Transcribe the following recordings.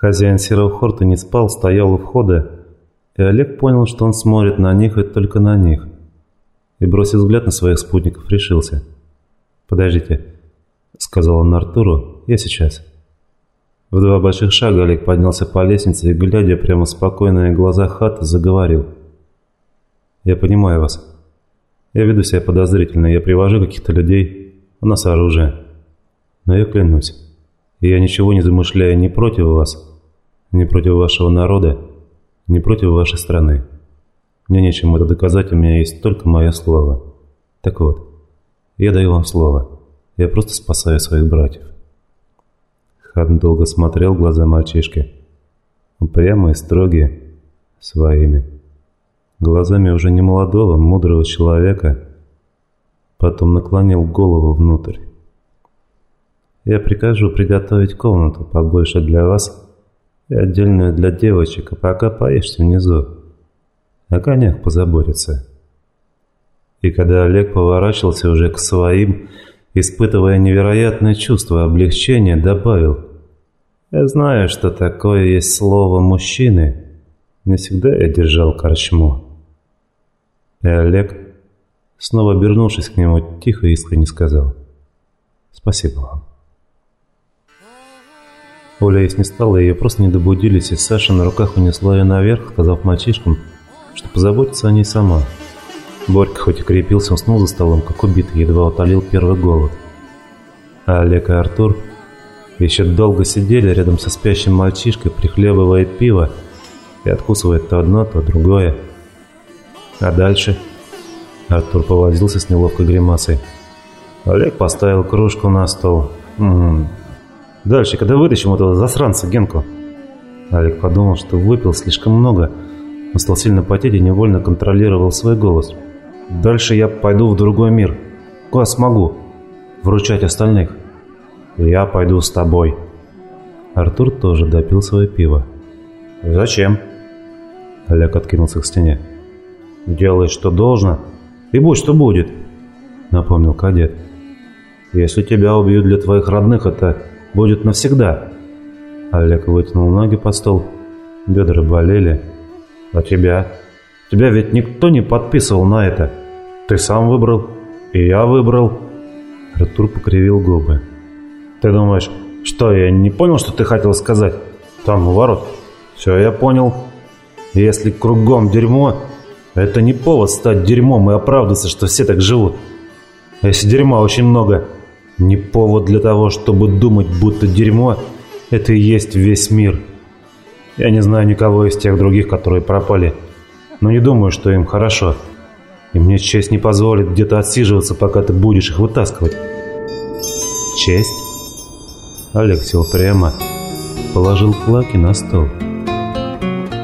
Хозяин серого хорта не спал, стоял у входа, и Олег понял, что он смотрит на них и только на них. И, бросив взгляд на своих спутников, решился. «Подождите», — сказал он Артуру, — «я сейчас». В два больших шага Олег поднялся по лестнице и, глядя прямо в спокойные глаза хаты, заговорил. «Я понимаю вас. Я веду себя подозрительно, я привожу каких-то людей, у нас оружие. Но я клянусь, я ничего не замышляю ни против вас, ни против вашего народа, ни против вашей страны. Мне нечем это доказать, у меня есть только мое слово. Так вот, я даю вам слово. Я просто спасаю своих братьев. Хан долго смотрел в глаза мальчишки. Упрямые, строгие, своими. Глазами уже не молодого, мудрого человека. Потом наклонил голову внутрь. Я прикажу приготовить комнату побольше для вас и отдельную для девочек, а пока поешьте внизу. О конях позаботиться. И когда Олег поворачивался уже к своим, испытывая невероятное чувство облегчения, добавил «Я знаю, что такое есть слово мужчины. Не всегда я держал корчму». И Олег, снова обернувшись к нему, тихо искренне сказал «Спасибо вам». Оля есть не стала, ее просто не добудились, и Саша на руках унесла ее наверх, сказав мальчишкам, что позаботится о ней сама. Борька хоть и крепился, уснул за столом, как убитый, едва утолил первый голод. А Олег и Артур еще долго сидели рядом со спящим мальчишкой, прихлебывая пиво и откусывая то одно, то другое. А дальше Артур повозился с неловкой гримасой. Олег поставил кружку на стол. М Дальше, когда вытащим этого засранца Генку?» Олег подумал, что выпил слишком много, но стал сильно потеть и невольно контролировал свой голос. «Дальше я пойду в другой мир. Куда смогу? Вручать остальных. Я пойду с тобой». Артур тоже допил свое пиво. «Зачем?» Олег откинулся к стене. «Делай, что должно, и будь, что будет», — напомнил кадет. «Если тебя убьют для твоих родных, это будет навсегда. Олег вытянул ноги под стол. Бедра болели. А тебя? Тебя ведь никто не подписывал на это. Ты сам выбрал. И я выбрал. Артур покривил губы. Ты думаешь, что я не понял, что ты хотел сказать? Там у ворот. Все, я понял. Если кругом дерьмо, это не повод стать дерьмом и оправдаться, что все так живут. Если дерьма очень много, не повод для того, чтобы думать, будто дерьмо – это и есть весь мир. Я не знаю никого из тех других, которые пропали, но не думаю, что им хорошо. И мне честь не позволит где-то отсиживаться, пока ты будешь их вытаскивать. Честь? Олег сел прямо, положил кулаки на стол.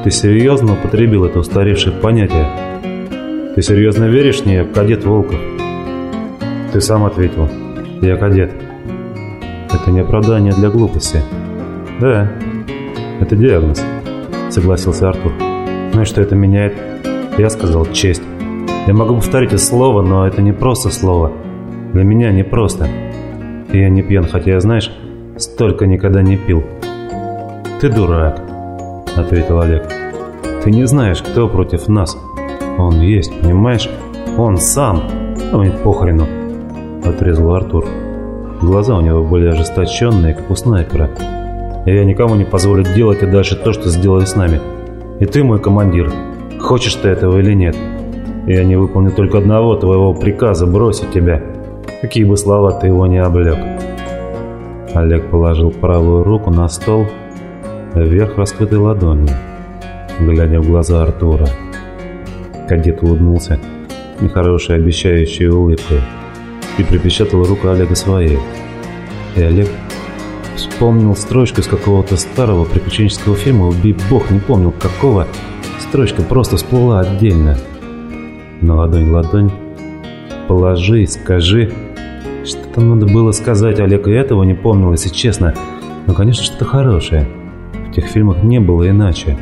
Ты серьезно употребил это устаревшее понятие? Ты серьезно веришь мне, кадет Волков? Ты сам ответил. Я кадет. Это не оправдание для глупости. Да, это диагноз, согласился Артур. Ну и что это меняет? Я сказал честь. Я могу повторить это слово, но это не просто слово. Для меня не просто. И я не пьян, хотя, знаешь, столько никогда не пил. Ты дурак, ответил Олег. Ты не знаешь, кто против нас. Он есть, понимаешь? Он сам. А мне похрену отрезал Артур. Глаза у него были ожесточенные, как у снайпера. Я никому не позволю делать и дальше то, что сделали с нами. И ты мой командир. Хочешь ты этого или нет? Я не выполню только одного твоего приказа бросить тебя. Какие бы слова ты его не облег. Олег положил правую руку на стол, вверх раскрытой ладонью, глядя в глаза Артура. Кадет улыбнулся нехорошей обещающей улыбкой и припечатал руку Олега своей. И Олег вспомнил строчку из какого-то старого приключенческого фильма «Убей бог», не помнил какого. Строчка просто всплыла отдельно. На ладонь ладонь. «Положи, скажи». Что-то надо было сказать, Олег и этого не помнил, если честно. Но, конечно, что-то хорошее. В тех фильмах не было иначе.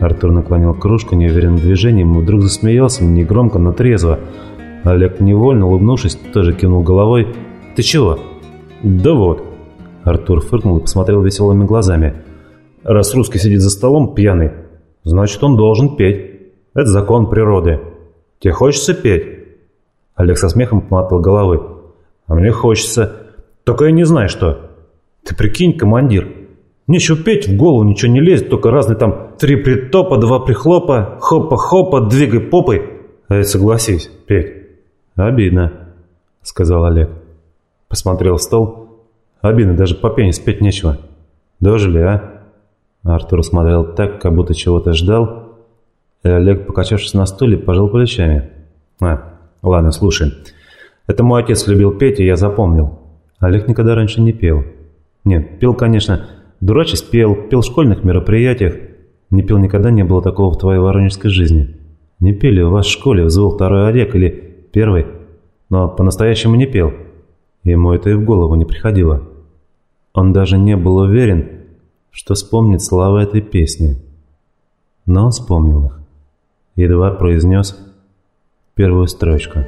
Артур наклонил кружку неуверенным движением и вдруг засмеялся, негромко, но трезво. Олег, невольно улыбнувшись, тоже кивнул головой. «Ты чего?» «Да вот». Артур фыркнул и посмотрел веселыми глазами. раз русский сидит за столом пьяный, значит, он должен петь. Это закон природы. Тебе хочется петь?» Олег со смехом помотал головой. «А мне хочется. Только я не знаю, что. Ты прикинь, командир, Нечего петь, в голову ничего не лезет, только разные там три притопа, два прихлопа, хопа-хопа, двигай попой. А согласись, петь. Обидно, сказал Олег. Посмотрел в стол. Обидно, даже по пене спеть нечего. Дожили, а? Артур смотрел так, как будто чего-то ждал. И Олег, покачавшись на стуле, пожал плечами. А, ладно, слушай. Это мой отец любил петь, и я запомнил. Олег никогда раньше не пел. Нет, пел, конечно, Дурачись пел, пел в школьных мероприятиях. Не пел никогда не было такого в твоей воронежской жизни. Не пели в вашей школе, взвыл второй Олег или первый, но по-настоящему не пел. Ему это и в голову не приходило. Он даже не был уверен, что вспомнит слова этой песни. Но он вспомнил их. Едва произнес первую строчку.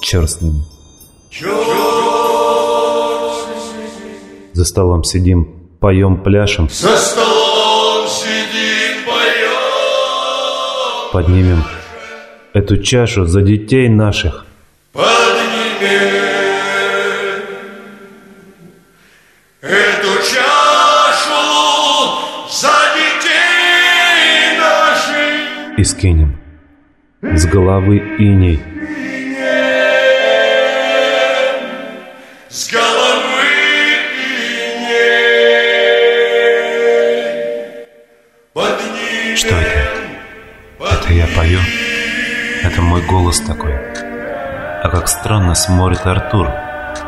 Черт с ним. Черт! За столом сидим, поем, пляшем. За столом сидим, поем. Поднимем эту чашу за детей наших. Поднимем эту чашу за детей наших. И скинем с головы иней. С головы Что это? Это я пою? Это мой голос такой. А как странно смотрит Артур.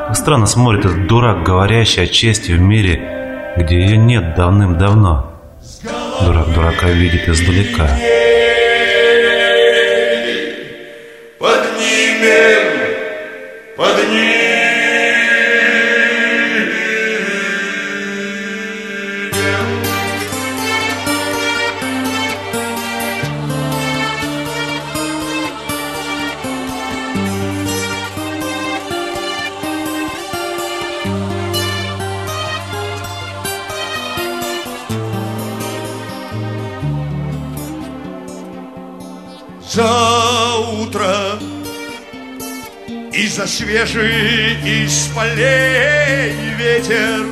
Как странно смотрит этот дурак, говорящий о чести в мире, где ее нет давным-давно. Дурак дурака видит издалека. Поднимем, поднимем. За утро И за свежий из полей ветер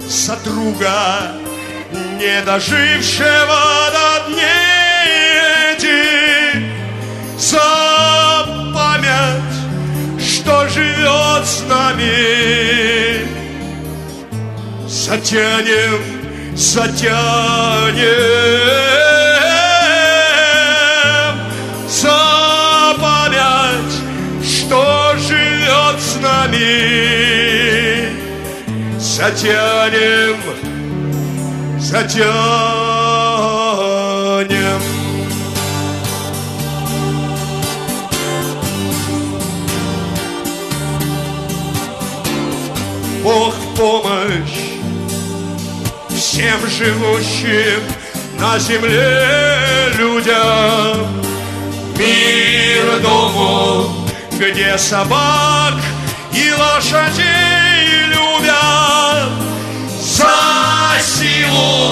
За друга, не дожившего до дней эти За память, что живет с нами. Затянем, затянем затянем, затянем. Бог помощь всем живущим на земле людям, мир дому, где собак и лошадей любят за силу,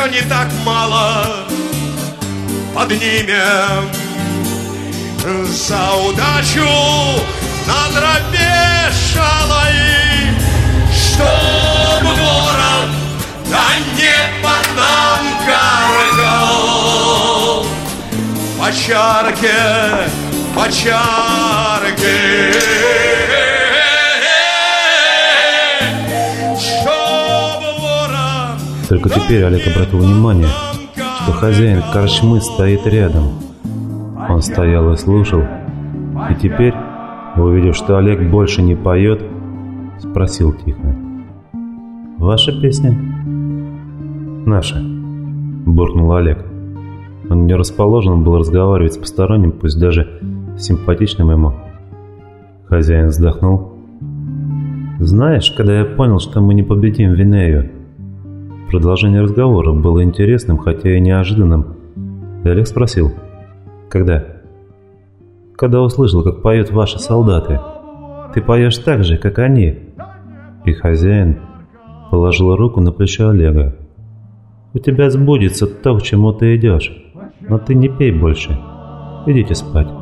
еще не так мало Поднимем за удачу на тропе шалой Чтоб ворон да не под нам каркал По чарке, по чарке Только теперь Олег обратил внимание, что хозяин корчмы стоит рядом. Он стоял и слушал, и теперь, увидев, что Олег больше не поет, Спросил тихо. «Ваша песня?» «Наша», — буркнул Олег. Он не расположен был разговаривать с посторонним, пусть даже симпатичным ему. Хозяин вздохнул. «Знаешь, когда я понял, что мы не победим Винею...» Продолжение разговора было интересным, хотя и неожиданным. И Олег спросил. «Когда?» «Когда услышал, как поют ваши солдаты. Ты поешь так же, как они». И хозяин положил руку на плечо Олега. «У тебя сбудется то, к чему ты идешь, но ты не пей больше. Идите спать».